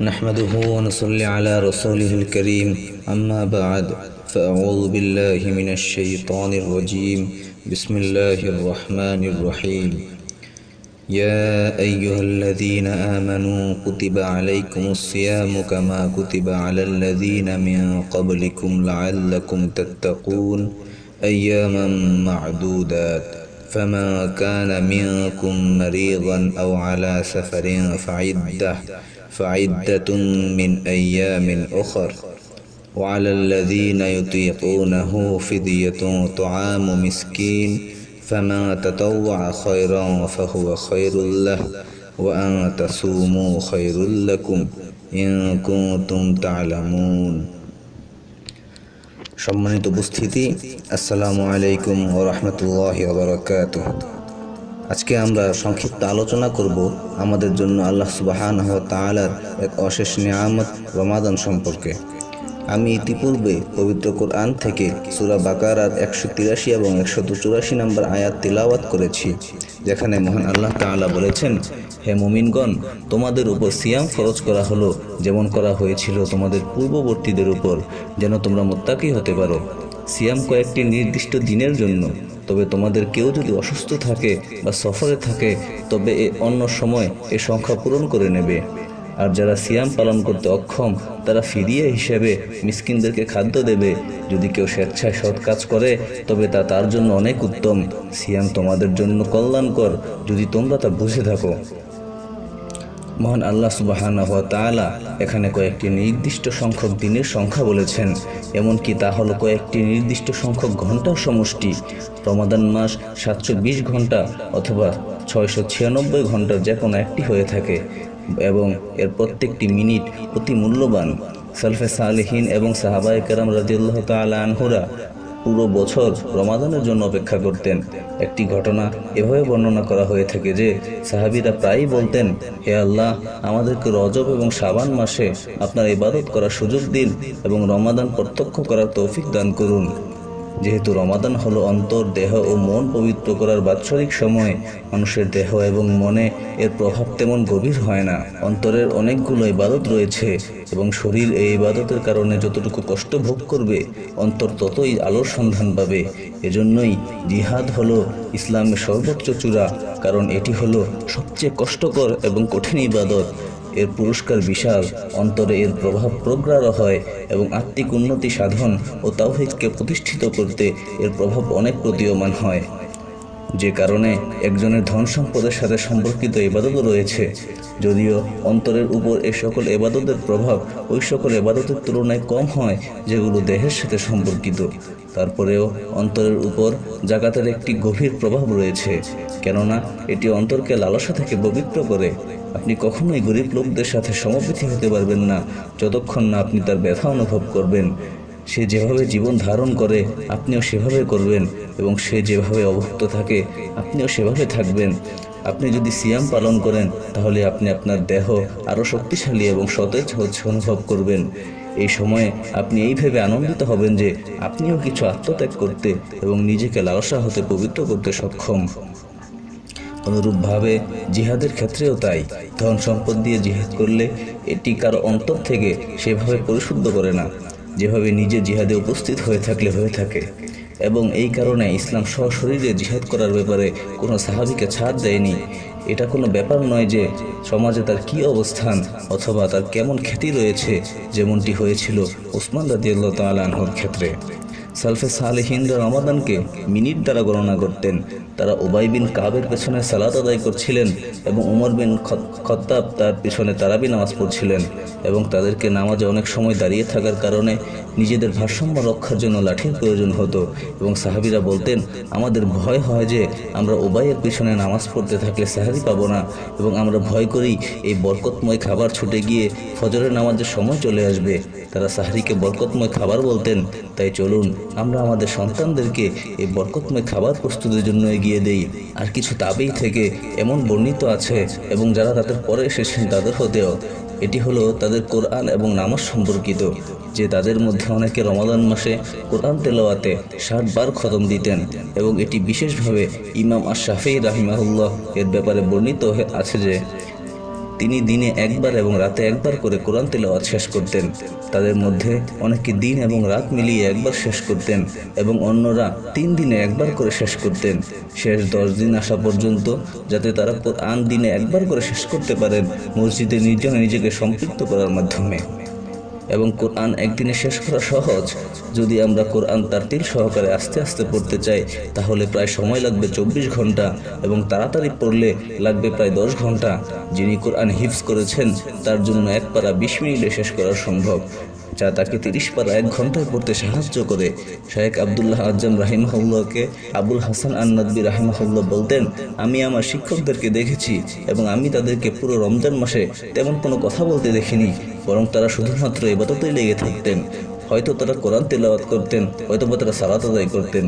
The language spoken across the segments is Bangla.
نحمده ونصلي على رسوله الكريم. أما بعد فأعوذ بالله من الشيطان الرجيم. بسم الله الرحمن الرحيم. يا أيها الذين آمنوا كتب عليكم الصيام كما كتب على الذين من قبلكم لعلكم تتقون أياما معدودات. فمن كان منكم مريضا أو على سفر فعدة فعدة من أيام أخر وعلى الذين يطيقونه فدية طعام مسكين فما تطوع خيرا فهو خير له وأن تصوموا خير لكم إن كنتم تعلمون. সম্মানিত উপস্থিতি, আসসালামু আলাইকুম ও রহমতুল্লাহ বারকাত আজকে আমরা সংক্ষিপ্ত আলোচনা করব আমাদের জন্য আল্লাহ সুবাহান তালার এক অশেষ নিয়ামত রমাদান সম্পর্কে। আমি ইতিপূর্বে পবিত্র কোরআন থেকে সুরা বাকারার একশো তিরাশি এবং একশো চুরাশি নম্বর আয়াত তিলাওয়াত করেছি, যেখানে মহান আল্লাহ তাআলা বলেছেন হে মুমিনগণ, তোমাদের উপর সিয়াম ফরজ করা হলো, যেমন করা হয়েছিল তোমাদের পূর্ববর্তীদের উপর, যেন তোমরা মোত্তাকি হতে পারো। সিয়াম কয়েকটি নির্দিষ্ট দিনের জন্য, তবে তোমাদের কেউ যদি অসুস্থ থাকে বা সফরে থাকে, তবে এ অন্য সময় এ সংখ্যা পূরণ করে নেবে। আর যারা সিয়াম পালন করতে অক্ষম, তারা ফিরিয়ে হিসেবে মিসকিনদেরকে খাদ্য দেবে। যদি কেউ স্বেচ্ছায় সৎ কাজ করে, তবে তা তার জন্য অনেক উত্তম। সিয়াম তোমাদের জন্য কল্যাণকর, যদি তোমরা তা বুঝে থাকো। মহান আল্লাহ তালা এখানে কয়েকটি নির্দিষ্ট সংখ্যক দিনের সংখ্যা বলেছেন। এমনকি তা হলো কয়েকটি নির্দিষ্ট সংখ্যক ঘণ্টার সমষ্টি। রমাদান মাস সাতশো বিশ ঘণ্টা অথবা ছয়শো ছিয়ানব্বই ঘণ্টার যে কোনো একটি হয়ে থাকে এবং এর প্রত্যেকটি মিনিট অতি মূল্যবান। সালফে সালেহীন এবং সাহাবায় কেরাম রাজিউল্লাহ তালা আনহুরা পুরো বছর রমাদানের জন্য অপেক্ষা করতেন। একটি ঘটনা এভাবে বর্ণনা করা হয়ে থাকে যে সাহাবিরা প্রায়ই বলতেন, হে আল্লাহ, আমাদেরকে রজব এবং সাবান মাসে আপনার ইবাদত করার সুযোগ দিন এবং রমাদান প্রত্যক্ষ করার তৌফিক দান করুন। যেহেতু রমাদান হলো অন্তর, দেহ ও মন পবিত্র করার বাৎসরিক সময়, মানুষের দেহ এবং মনে এর প্রভাব তেমন গভীর হয় না। অন্তরের অনেকগুলো ইবাদত রয়েছে এবং শরীর এই ইবাদতের কারণে যতটুকু কষ্ট ভোগ করবে, অন্তর ততই আলোর সন্ধান পাবে। এজন্যই জিহাদ হলো ইসলামের সর্বোচ্চ চূড়া, কারণ এটি হলো সবচেয়ে কষ্টকর এবং কঠিন ইবাদত। এর পুরস্কার বিশাল, অন্তরে এর প্রভাব প্রগ্রাহ হয় এবং আত্মিক উন্নতি সাধন ও তাওহিদকে প্রতিষ্ঠিত করতে এর প্রভাব অনেক প্রতীয়মান হয়। যে কারণে একজনের ধন সম্পদের সাথে সম্পর্কিত এবাদতও রয়েছে। যদিও অন্তরের উপর এ সকল এবাদতের প্রভাব ওই সকল এবাদতের তুলনায় কম হয়, যেগুলো দেহের সাথে সম্পর্কিত। তারপরেও অন্তরের উপর জাগাতের একটি গভীর প্রভাব রয়েছে, কেননা এটি অন্তরকে লালসা থেকে পবিত্র করে। আপনি কখনোই গরিব লোকদের সাথে সমপ্রীতি হতে পারবেন না, যতক্ষণ না আপনি তার ব্যথা অনুভব করবেন। সে যেভাবে জীবন ধারণ করে, আপনিও সেভাবে করবেন এবং সে যেভাবে অভুক্ত থাকে, আপনিও সেভাবে থাকবেন। আপনি যদি সিয়াম পালন করেন, তাহলে আপনি আপনার দেহ আরও শক্তিশালী এবং সতেজ অনুভব করবেন। এই সময়ে আপনি এই ভেবে আনন্দিত হবেন যে, আপনিও কিছু আত্মত্যাগ করতে এবং নিজেকে লালসা হতে পবিত্র করতে সক্ষম। অনুরূপভাবে জিহাদের ক্ষেত্রেও তাই। ধন সম্পদ দিয়ে জিহাদ করলে এটি কারও অন্তর থেকে সেভাবে পরিশুদ্ধ করে না। যেভাবে নিজে জিহাদে উপস্থিত হয়ে থাকলে হয়ে থাকে। এবং এই কারণে ইসলাম সশরীরে জিহাদ করার ব্যাপারে কোনো সাহাবিকে ছাড় দেয়নি। এটা কোনো ব্যাপার নয় যে সমাজে তার কি অবস্থান অথবা তার কেমন খ্যাতি রয়েছে, যেমনটি হয়েছিল উসমান রাদিয়াল্লাহ তালাহর ক্ষেত্রে। সালফে সালেহিনরা রমাদানকে মিনিট দ্বারা গণনা করতেন। তারা ওবাই বিন কাবের পেছনে সালাত আদায় করছিলেন এবং উমর বিন খত্তাব তার পেছনে তারাবি নামাজ পড়ছিলেন এবং তাদেরকে নামাজে অনেক সময় দাঁড়িয়ে থাকার কারণে নিজেদের ভারসাম্য রক্ষার জন্য লাঠির প্রয়োজন হতো এবং সাহাবিরা বলতেন, আমাদের ভয় হয় যে আমরা ওবাইয়ের পিছনে নামাজ পড়তে থাকলে সাহারি পাবো না এবং আমরা ভয় করি এই বরকতময় খাবার ছুটে গিয়ে ফজরের নামাজের সময় চলে আসবে। তারা সাহারিকে বরকতময় খাবার বলতেন, তাই চলুন আমরা আমাদের সন্তানদেরকে এই বরকতময় খাবার প্রস্তুতের জন্য এগিয়ে দেই। আর কিছু তাবেই থেকে এমন বর্ণিত আছে, এবং যারা তাদের পরে এসেছেন তাদের হতেও। এটি হলো তাদের কোরআন এবং নামাজ সম্পর্কিত, যে তাদের মধ্যে অনেকে রমাদান মাসে কোরআন তেলাওয়াতে ষাট বার খতম দিতেন, এবং এটি বিশেষভাবে ইমাম আর শাফি রাহিমাহুল্লাহ এর ব্যাপারে বর্ণিত আছে যে তিনি দিনে একবার এবং রাতে একবার করে কোরআন তেলাওয়াত শেষ করতেন। তাদের মধ্যে অনেকে দিন এবং রাত মিলিয়ে একবার শেষ করতেন এবং অন্যরা তিন দিনে একবার করে শেষ করতেন। শেষ দশ দিন আসা পর্যন্ত যাতে তারা আন দিনে একবার করে শেষ করতে পারেন, মসজিদে নির্জনে নিজেকে সম্পৃক্ত করার মাধ্যমে। এবং কোরআন একদিনে শেষ করা সহজ। যদি আমরা কোরআন তার তিল সহকারে আস্তে আস্তে পড়তে চাই, তাহলে প্রায় সময় লাগবে চব্বিশ ঘণ্টা এবং তাড়াতাড়ি পড়লে লাগবে প্রায় দশ ঘণ্টা। যিনি কোরআন হিফস করেছেন, তার জন্য এক পারা বিশ মিনিটে শেষ করা সম্ভব। যা তাকে তিরিশ পারা এক ঘন্টায় পড়তে সাহায্য করে। শাহেক আবদুল্লাহ আজম রাহিমাহুল্লাহকে আবুল হাসান আন্নাদবি রাহিমাহুল্লাহ বলতেন, আমি আমার শিক্ষকদেরকে দেখেছি এবং আমি তাদেরকে পুরো রমজান মাসে তেমন কোনো কথা বলতে দেখিনি, বরং তারা শুধুমাত্র এবাদতেই লেগে থাকতেন। হয়তো তারা কোরআন তেলাওয়াত করতেন হয়তো বা তারা সালাত আদায় করতেন।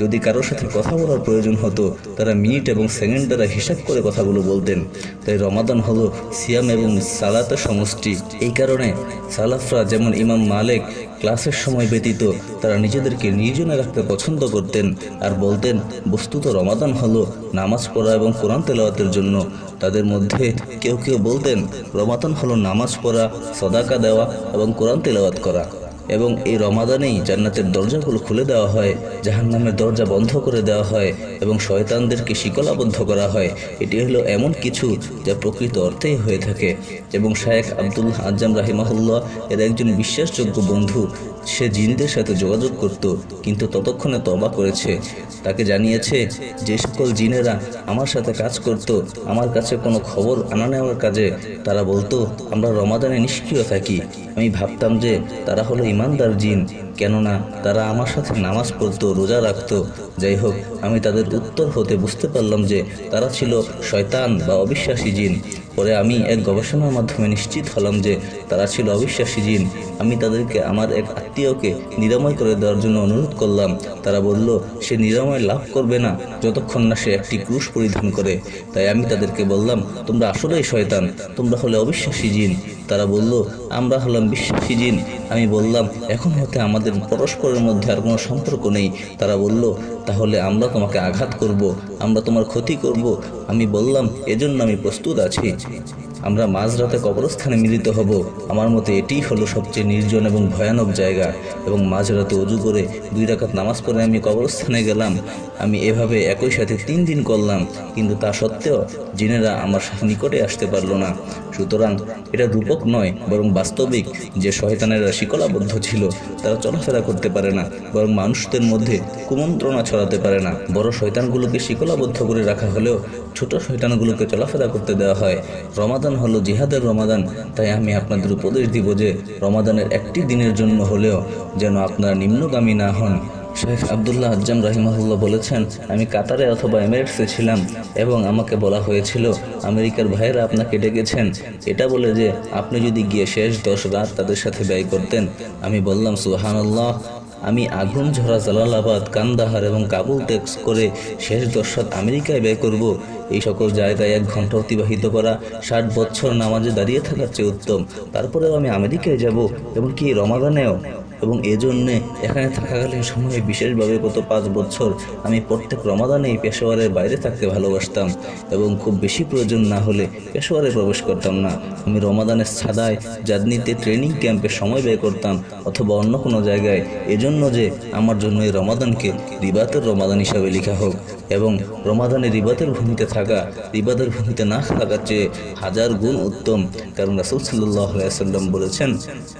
যদি কারোর সাথে কথা বলার প্রয়োজন হতো, তারা মিনিট এবং সেকেন্ড দ্বারা হিসাব করে কথাগুলো বলতেন। তাই রমাদান হলো সিয়াম এবং সালাতের সমষ্টি। এই কারণে সালাফরা যেমন ইমাম মালেক ক্লাসের সময় ব্যতীত তারা নিজেদেরকে নির্জনে রাখতে পছন্দ করতেন আর বলতেন, বস্তুত রমাদান হলো নামাজ পড়া এবং কোরআন তেলাওয়াতের জন্য। তাদের মধ্যে কেউ কেউ বলতেন, রমাদান হলো নামাজ পড়া, সদাকা দেওয়া এবং কোরআন তেলাওয়াত করা। এবং এই রমাদানেই জান্নাতের দরজাগুলো খুলে দেওয়া হয়, জাহান্নামের দরজা বন্ধ করে দেওয়া হয় এবং শয়তানদেরকে শিকলাবদ্ধ করা হয়। এটি হলো এমন কিছু যা প্রকৃত অর্থেই হয়ে থাকে। এবং শায়েখ আব্দুল আজ্জাম রাহিমাহুল্লাহ এর একজন বিশ্বাসযোগ্য বন্ধু, সে জিনদের সাথে যোগাযোগ করত, কিন্তু ততক্ষণে তবা করেছে। তাকে জানিয়েছে, যে সকল জিনেরা আমার সাথে কাজ করত, আমার কাছে কোনো খবর আনা নেওয়ার কাজে, তারা বলতো, আমরা রমাদানে নিষ্ক্রিয় থাকি। আমি ভাবতাম যে তারা হলো ইমানদার জিন, কেননা তারা আমার সাথে নামাজ পড়তো, রোজা রাখতো। যাই হোক আমি তাদের উত্তর হতে বুঝতে পারলাম যে তারা ছিল শয়তান বা অবিশ্বাসী জিন। পরে আমি এক গবেষণার মাধ্যমে নিশ্চিত হলাম যে তারা ছিল অবিশ্বাসী জিন। আমি তাদেরকে আমার এক আত্মীয়কে নিরাময় করে দেওয়ার জন্য অনুরোধ করলাম। তারা বলল, সে নিরাময় লাভ করবে না, যতক্ষণ না সে একটি ক্রুশ পরিধান করে। তাই আমি তাদেরকে বললাম, তোমরা আসলেই শয়তান, তোমরা হলে অবিশ্বাসী জিন। তারা বলল, আমরা হলাম বিশ্বাসী জিন। আমি বললাম, এখন হতে আমাদের পরস্পরের মধ্যে আর কোনো সম্পর্ক নেই। তারা বলল, তাহলে আমরা তোমাকে আঘাত করব, আমরা তোমার ক্ষতি করব। আমি বললাম, এজন্য আমি প্রস্তুত আছি। আমরা মাঝরাতে কবরস্থানে মিলিত হব। আমার মতে এটিই হলো সবচেয়ে নির্জন এবং ভয়ানক জায়গা এবং মাঝরাতে অজু করে দুই রাকাত নামাজ পড়ে আমি কবরস্থানে গেলাম। আমি এভাবে একই সাথে তিন দিন করলাম, কিন্তু তা সত্ত্বেও জিনেরা আমার নিকটে আসতে পারল না। সুতরাং এটা রূপক নয়, বরং বাস্তবিক। যে শয়তানেরা শিকলাবদ্ধ ছিল, তারা চলাফেরা করতে পারে না, বরং মানুষদের মধ্যে কুমন্ত্রণা ছড়াতে পারে না। বড় শয়তানগুলোকে শিকলাবদ্ধ করে রাখা হলেও ছোট শয়তানগুলোকে চলাফেরা করতে দেওয়া হয়। রমাদান হলো জিহাদের রমাদান, তাই আমি আপনাদের উপদেশ দিব যে রমাদানের একটি দিনের জন্য হলেও যেন আপনারা নিম্নগামী না হন। শেখ আবদুল্লাহ আজ্জাম রাহিমাহুল্লাহ বলেছেন, আমি কাতারে অথবা এমিরেটসে ছিলাম এবং আমাকে বলা হয়েছিল, আমেরিকার ভাইয়েরা আপনাকে ডেকেছেন। এটা বলে যে, আপনি যদি গিয়ে শেষ দশ রাত তাদের সাথে ব্যয় করতেন, আমি বললাম সুহানাল্লাহ আমি আগুন, ঝরা জালালাবাদ, কান্দাহার এবং কাবুল ত্যাগ করে শেষ দর্শক আমেরিকায় ব্যয় করব। এই সকল জায়গায় এক ঘণ্টা অতিবাহিত করা, ষাট বছর নামাজে দাঁড়িয়ে থাকার চেয়ে উত্তম। তারপরেও আমি আমেরিকায় যাব এবং কি রমাদানেও। এবং এজন্যে এখানে থাকাকালীন সময়ে বিশেষভাবে গত পাঁচ বছর আমি প্রত্যেক রমাদানেই পেশোয়ারের বাইরে থাকতে ভালোবাসতাম এবং খুব বেশি প্রয়োজন না হলে পেশোয়ারে প্রবেশ করতাম না। আমি রমাদানের ছাদায় জাদনিতে ট্রেনিং ক্যাম্পে সময় ব্যয় করতাম অথবা অন্য কোনো জায়গায়। এজন্য যে আমার জন্য এই রমাদানকে রিবাতের রমাদান হিসাবে লেখা হোক। এবং রমাদানে রিবাতের ভূমিতে থাকা, রিবাদের ভূমিতে না থাকার চেয়ে হাজার গুণ উত্তম, কারণ রাসুল সাল্লাহ সাল্লাম বলেছেন,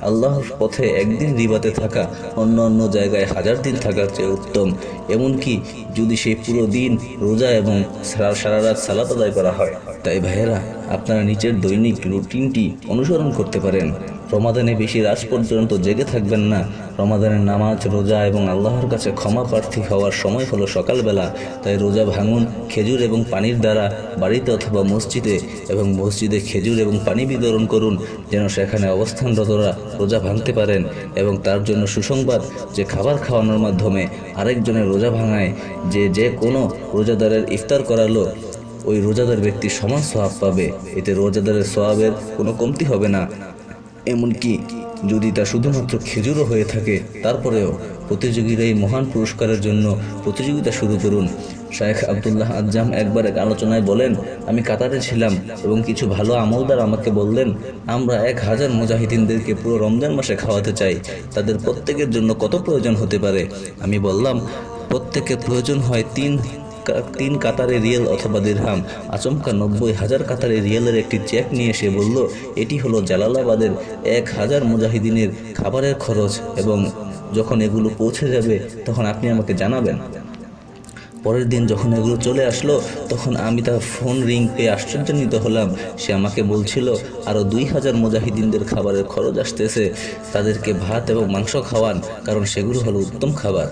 আল্লাহর পথে একদিন রিবাতে থাকা, অন্য অন্য জায়গায় হাজার দিন থাকার চেয়ে উত্তম। এমনকি যদি সেই পুরো দিন রোজা এবং সারা সারা রাত সালাত আদায় করা হয়, তাই ভাইয়েরা, আপনারা নিজের দৈনিক রুটিনটি অনুসরণ করতে পারেন। রমাদানে বেশি রাত পর্যন্ত জেগে থাকবেন না। রমাদানের নামাজ, রোজা এবং আল্লাহর কাছে ক্ষমা প্রার্থী হওয়ার সময় হলো সকালবেলা। তাই রোজা ভাঙুন, খেজুর এবং পানির দ্বারা বাড়িতে অথবা মসজিদে এবং মসজিদে খেজুর এবং পানি বিতরণ করুন, যেন সেখানে অবস্থানরতরা রোজা ভাঙতে পারেন এবং তার জন্য সুসংবাদ যে খাবার খাওয়ানোর মাধ্যমে আরেকজনের রোজা ভাঙায়। যে যে কোনো রোজাদারের ইফতার করালো, ওই রোজাদার ব্যক্তি সমান সোয়াব পাবে। এতে রোজাদারের সোয়াবের কোনো কমতি হবে না। এমনকি যদি তা শুধুমাত্র খেজুরও হয়ে থাকে, তারপরেও প্রতিযোগীরা এই মহান পুরস্কারের জন্য প্রতিযোগিতা শুরু করুন। শায়েখ আবদুল্লাহ আজ্জাম একবার এক আলোচনায় বলেন, আমি কাতারে ছিলাম এবং কিছু ভালো আমলদার আমাকে বললেন, আমরা এক হাজার মুজাহিদিনদেরকে পুরো রমজান মাসে খাওয়াতে চাই। তাদের প্রত্যেকের জন্য কত প্রয়োজন হতে পারে? আমি বললাম, প্রত্যেকের প্রয়োজন হয় তিন তিন কাতারে রিয়েল অথবা দিরহাম। আচমকা নব্বই হাজার কাতারে রিয়েলের একটি চেক নিয়ে এসে বলল, এটি হলো জালালাবাদের এক হাজার মুজাহিদিনের খাবারের খরচ এবং যখন এগুলো পৌঁছে যাবে, তখন আপনি আমাকে জানাবেন। পরের দিন যখন এগুলো চলে আসলো, তখন আমি তার ফোন রিং পেয়ে আশ্চর্যান্বিত হলাম। সে আমাকে বলছিল আরও দুই হাজার মুজাহিদিনদের খাবারের খরচ আসতেছে। তাদেরকে ভাত এবং মাংস খাওয়ান, কারণ সেগুলো হলো উত্তম খাবার।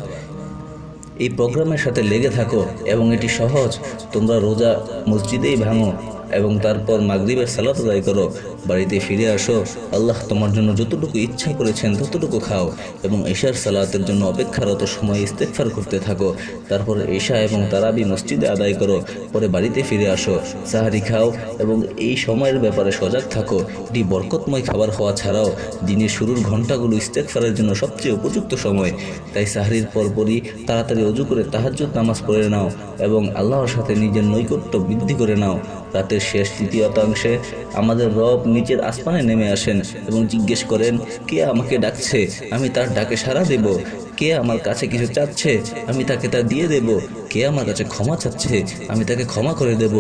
এই প্রোগ্রামের সাথে লেগে থাকো এবং এটি সহজ। তোমরা রোজা মসজিদেই ভাঙো এবং তারপর মাগরীবের সালাত আদায় করো। বাড়িতে ফিরে আসো। আল্লাহ তোমার জন্য যতটুকু ইচ্ছা করেছেন ততটুকু খাও এবং ঈশার সালাতের জন্য অপেক্ষারত সময় ইস্তেকফার করতে থাকো। তারপর ঈশা এবং তারাবি মসজিদে আদায় করো, পরে বাড়িতে ফিরে আসো। সাহারি খাও এবং এই সময়ের ব্যাপারে সজাগ থাকো। এটি বরকতময় খাবার হওয়া ছাড়াও দিনের শুরুর ঘন্টাগুলো ইস্তেকফারের জন্য সবচেয়ে উপযুক্ত সময়। তাই সাহারির পরপরই তাড়াতাড়ি অজু করে তাহাজ্জুদ নামাজ পড়ে নাও এবং আল্লাহর সাথে নিজের নৈকট্য বৃদ্ধি করে নাও। রাতের শেষ তৃতীয়তাংশে আমাদের রব নিচের আসমানে নেমে আসেন এবং জিজ্ঞেস করেন কে আমাকে ডাকছে আমি তার ডাকে সাড়া দেব কে আমার কাছে কিছু চাচ্ছে আমি তাকে তা দিয়ে দেব কে আমার কাছে ক্ষমা চাচ্ছে আমি তাকে ক্ষমা করে দেব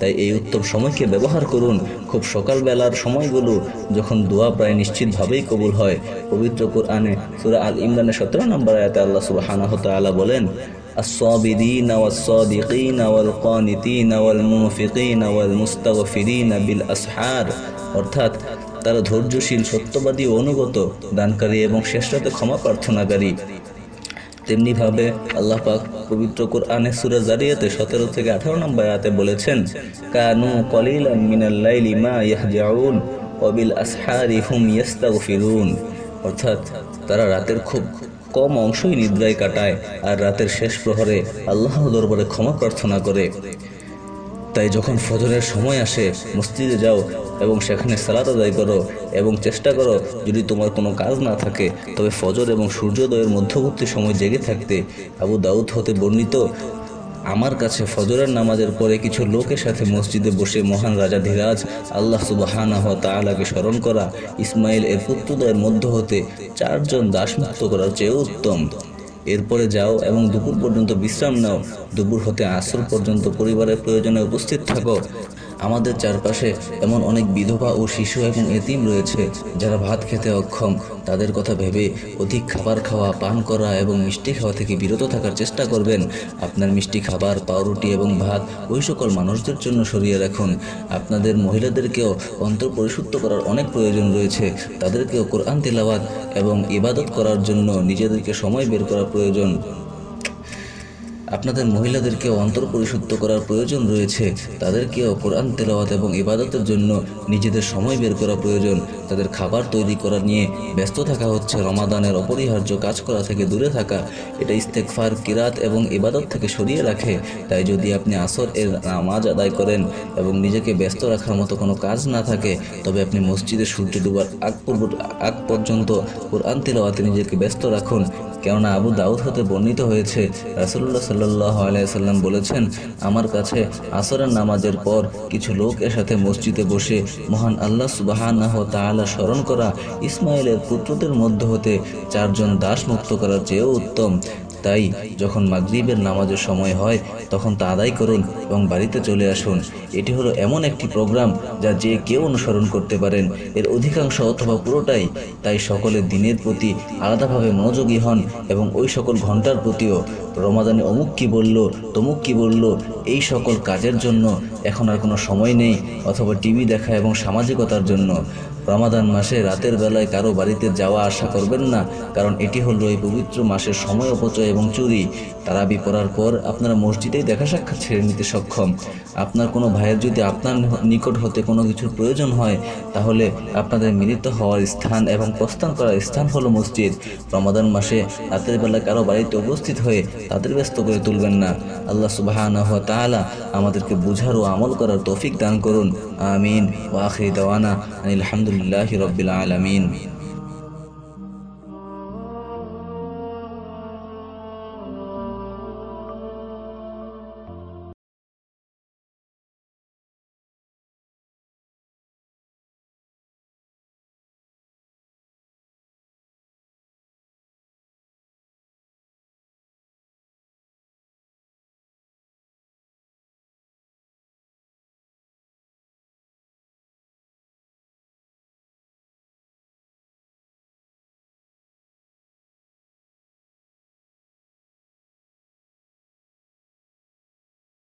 তাই এই উত্তম সময়কে ব্যবহার করুন খুব সকালবেলার সময়গুলো যখন দোয়া প্রায় নিশ্চিতভাবেই কবুল হয় পবিত্র কোরআনে সূরা আল ইমরানের সতেরো নম্বর আয়াতে আল্লাহ সুবহানাহু ওয়া তাআলা বলেন الصابرين والصادقين والقانتين والمنفقين والمستغفرين بالأسحار অর্থাৎ তারা ধৈর্যশীল, সত্যবাদী ও অনুগত, দানকারী এবং শ্রেষ্ঠতে ক্ষমা প্রার্থনাকারী। তেমনিভাবে আল্লাহ পাক পবিত্র কোরআনে সূরা জারিয়াতে সতেরো থেকে আঠারো নম্বর আয়াতে বলেছেন, কানু কলিলাম মিনাল লাইলি মা ইয়াহজাউন ওয়াবিল আসহারি হুম ইয়াস্তাগফিরুন। অর্থাৎ তারা রাতের খুব কম অংশই নিদ্রায় কাটায় আর রাতের শেষ প্রহরে আল্লাহ দরবারে ক্ষমা প্রার্থনা করে। তাই যখন ফজরের সময় আসে, মসজিদে যাও এবং সেখানে সালাত আদায় করো এবং চেষ্টা করো যদি তোমার কোনো কাজ না থাকে, তবে ফজর এবং সূর্যোদয়ের মধ্যবর্তী সময় জেগে থাকতে আবু দাউদ হতে বর্ণিত, আমার কাছে ফজরের নামাজের পরে কিছু লোকের সাথে মসজিদে বসে মহান রাজা ধীরাজ আল্লাহ সুবাহানাহ তাআলাকে স্মরণ করা ইসমাইল এর পুত্রদয়ের মধ্য হতে চারজন দাসমুক্ত করার চেয়েও উত্তম। এরপরে যাও এবং দুপুর পর্যন্ত বিশ্রাম নাও। দুপুর হতে আসর পর্যন্ত পরিবারের প্রয়োজনে উপস্থিত থাকো। আমাদের চারপাশে এমন অনেক বিধবা ও শিশু এবং এতিম রয়েছে যারা ভাত খেতে অক্ষম। তাদের কথা ভেবে অধিক খাবার খাওয়া, পান করা এবং মিষ্টি খাওয়া থেকে বিরত থাকার চেষ্টা করবেন। আপনার মিষ্টি খাবার, পাউরুটি এবং ভাত ওই সকল মানুষদের জন্য সরিয়ে রাখুন। আপনাদের মহিলাদেরকেও অন্তর পরিশুদ্ধ করার অনেক প্রয়োজন রয়েছে। তাদেরকেও কোরআন তেলাওয়াত এবং ইবাদত করার জন্য নিজেদেরকে সময় বের করা প্রয়োজন। আপনাদের মহিলাদেরকে অন্তর পরিশুদ্ধ করার প্রয়োজন রয়েছে। তাদেরকেও কোরআন তেলাওয়াত এবং ইবাদতের জন্য নিজেদের সময় বের করা প্রয়োজন। তাদের খাবার তৈরি করা নিয়ে ব্যস্ত থাকা হচ্ছে। রমাদানের অপরিহার্য কাজ করা থেকে দূরে থাকা। এটা ইস্তেকফার কিরাত এবং ইবাদত থেকে সরিয়ে রাখে। তাই যদি আপনি আসর এর নামাজ আদায় করেন এবং নিজেকে ব্যস্ত রাখার মতো কোনো কাজ না থাকে, তবে আপনি মসজিদে সূর্য ডুবার আগ পূর্ব, আগ পর্যন্ত কোরআন তেলাওয়াতে নিজেকে ব্যস্ত রাখুন। কেননা আবু দাউদ হতে বর্ণিত হয়েছে রাসুল্লাহ সাল্লাহ আলাইসাল্লাম বলেছেন, আমার কাছে আসরের নামাজের পর কিছু লোক এর সাথে মসজিদে বসে মহান আল্লাহ সুবাহানাহ তাআলা স্মরণ করা ইসমাইলের পুত্রদের মধ্য হতে চারজন দাস মুক্ত করার চেয়েও উত্তম। তাই যখন মাগরিবের নামাজের সময় হয়, তখন তা আদায় করুন এবং বাড়িতে চলে আসুন। এটি হলো এমন একটি প্রোগ্রাম যা যে কেউ অনুসরণ করতে পারেন। এর অধিকাংশ অথবা পুরোটাই। তাই সকলে দিনের প্রতি আলাদাভাবে মনোযোগী হন এবং ওই সকল ঘণ্টার প্রতিও। রমাদানে অমুক কী বলল, তমুক কী বলল, এই সকল কাজের জন্য এখন আর কোনো সময় নেই অথবা টিভি দেখা এবং সামাজিকতার জন্য। রমাদান মাসে রাতের বেলায় কারও বাড়িতে যাওয়া আশা করবেন না, কারণ এটি হলো এই পবিত্র মাসের সময় অপচয় এবং চুরি। তারাবি পড়ার পর আপনারা মসজিদেই দেখা সাক্ষাৎ ছেড়ে নিতে সক্ষম। আপনার কোনো ভাইয়ের যদি আপনার নিকট হতে কোনো কিছুর প্রয়োজন হয়, তাহলে আপনাদের মিলিত হওয়ার স্থান এবং প্রস্থান করার স্থান হলো মসজিদ। রমাদান মাসে রাতের বেলায় কারও বাড়িতে উপস্থিত হয়ে তাদের ব্যস্ত করে তুলবেন না। আল্লাহ সুবাহ তাআলা আমাদেরকে বুঝার ও আমল করার তৌফিক দান করুন। আমিন। ওয়া আখিরি দাওয়ানা আনিল لله رب العالمين.